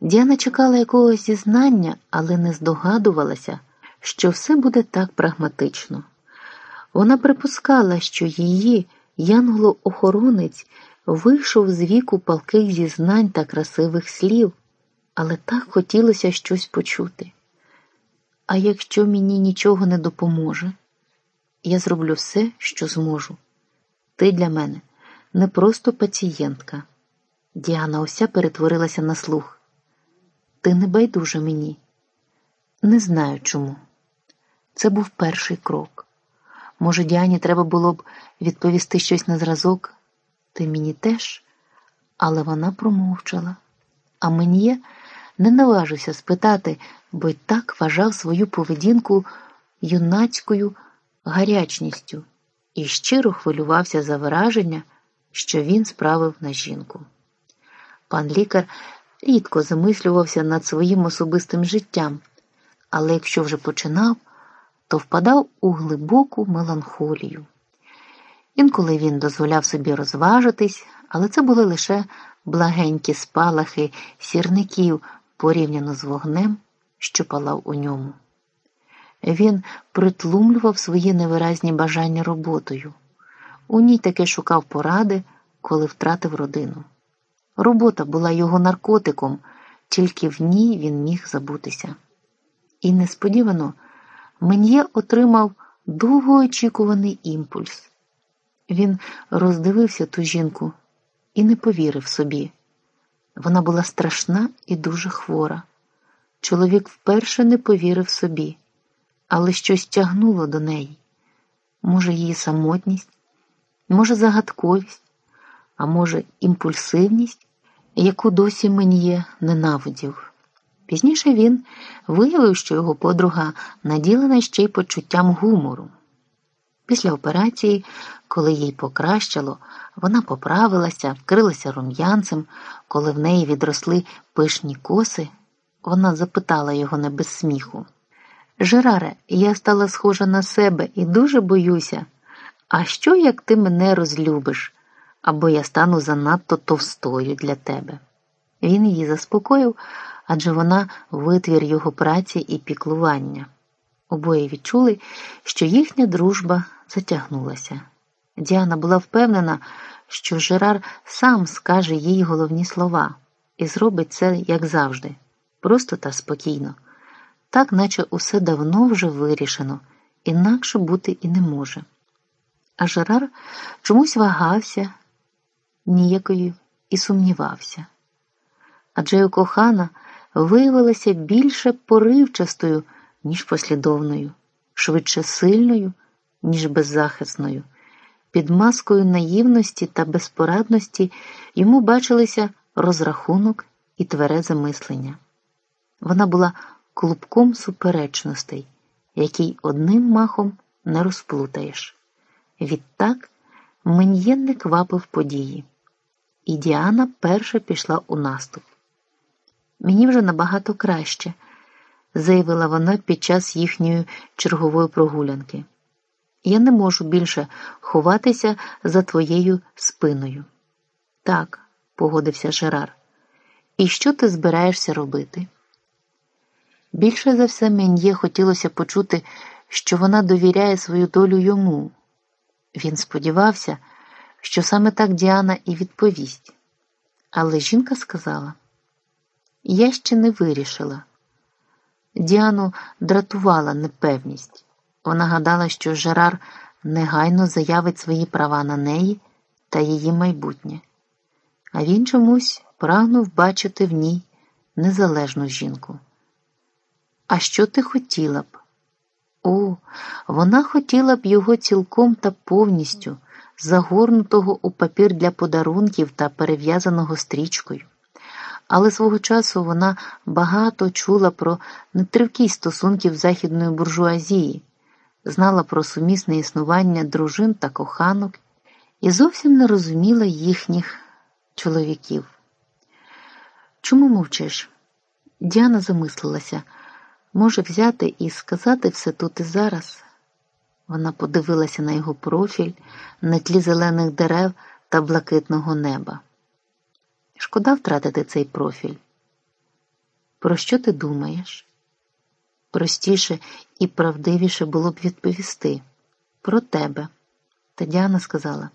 Діана чекала якогось зізнання, але не здогадувалася, що все буде так прагматично. Вона припускала, що її янгло-охоронець вийшов з віку палких зізнань та красивих слів, але так хотілося щось почути. А якщо мені нічого не допоможе, я зроблю все, що зможу. Ти для мене не просто пацієнтка. Діана уся перетворилася на слух. Ти не байдуже мені. Не знаю чому. Це був перший крок. Може, Діані треба було б відповісти щось на зразок, ти мені теж, але вона промовчала. А мені не наважився спитати, бо й так вважав свою поведінку юнацькою гарячністю і щиро хвилювався за враження, що він справив на жінку. Пан лікар рідко замислювався над своїм особистим життям, але якщо вже починав, то впадав у глибоку меланхолію. Інколи він дозволяв собі розважитись, але це були лише благенькі спалахи сірників порівняно з вогнем, що палав у ньому. Він притлумлював свої невиразні бажання роботою. У ній таки шукав поради, коли втратив родину. Робота була його наркотиком, тільки в ній він міг забутися. І несподівано Мен'є отримав довгоочікуваний імпульс. Він роздивився ту жінку і не повірив собі. Вона була страшна і дуже хвора. Чоловік вперше не повірив собі, але щось тягнуло до неї. Може, її самотність, може, загадковість, а може, імпульсивність, яку досі Мен'є ненавидів. Пізніше він виявив, що його подруга наділена ще й почуттям гумору. Після операції, коли їй покращало, вона поправилася, вкрилася рум'янцем, коли в неї відросли пишні коси, вона запитала його не без сміху. Жераре, я стала схожа на себе і дуже боюся. А що, як ти мене розлюбиш, або я стану занадто товстою для тебе? Він її заспокоїв, адже вона витвір його праці і піклування. Обоє відчули, що їхня дружба затягнулася. Діана була впевнена, що Жерар сам скаже їй головні слова і зробить це, як завжди, просто та спокійно, так наче усе давно вже вирішено, інакше бути і не може. А Жерар чомусь вагався, ніякою і сумнівався. Адже його кохана виявилася більше поривчастою, ніж послідовною, швидше сильною, ніж беззахисною. Під маскою наївності та безпорадності йому бачилися розрахунок і тверезе мислення. Вона була клубком суперечностей, який одним махом не розплутаєш. Відтак Мен'єн не квапив події, і Діана перша пішла у наступ. Мені вже набагато краще, заявила вона під час їхньої чергової прогулянки. Я не можу більше ховатися за твоєю спиною. Так, погодився Жерар. І що ти збираєшся робити? Більше за все мені хотілося почути, що вона довіряє свою долю йому. Він сподівався, що саме так Діана і відповість. Але жінка сказала. Я ще не вирішила. Діану дратувала непевність. Вона гадала, що Жерар негайно заявить свої права на неї та її майбутнє, а він чомусь прагнув бачити в ній незалежну жінку. А що ти хотіла б? О, вона хотіла б його цілком та повністю, загорнутого у папір для подарунків та перев'язаного стрічкою але свого часу вона багато чула про нетривкість стосунків західної буржуазії, знала про сумісне існування дружин та коханок і зовсім не розуміла їхніх чоловіків. Чому мовчиш? Діана замислилася може взяти і сказати все тут і зараз. Вона подивилася на його профіль, на тлі зелених дерев та блакитного неба. Шкода втратити цей профіль. Про що ти думаєш? Простіше і правдивіше було б відповісти про тебе. Та Діана сказала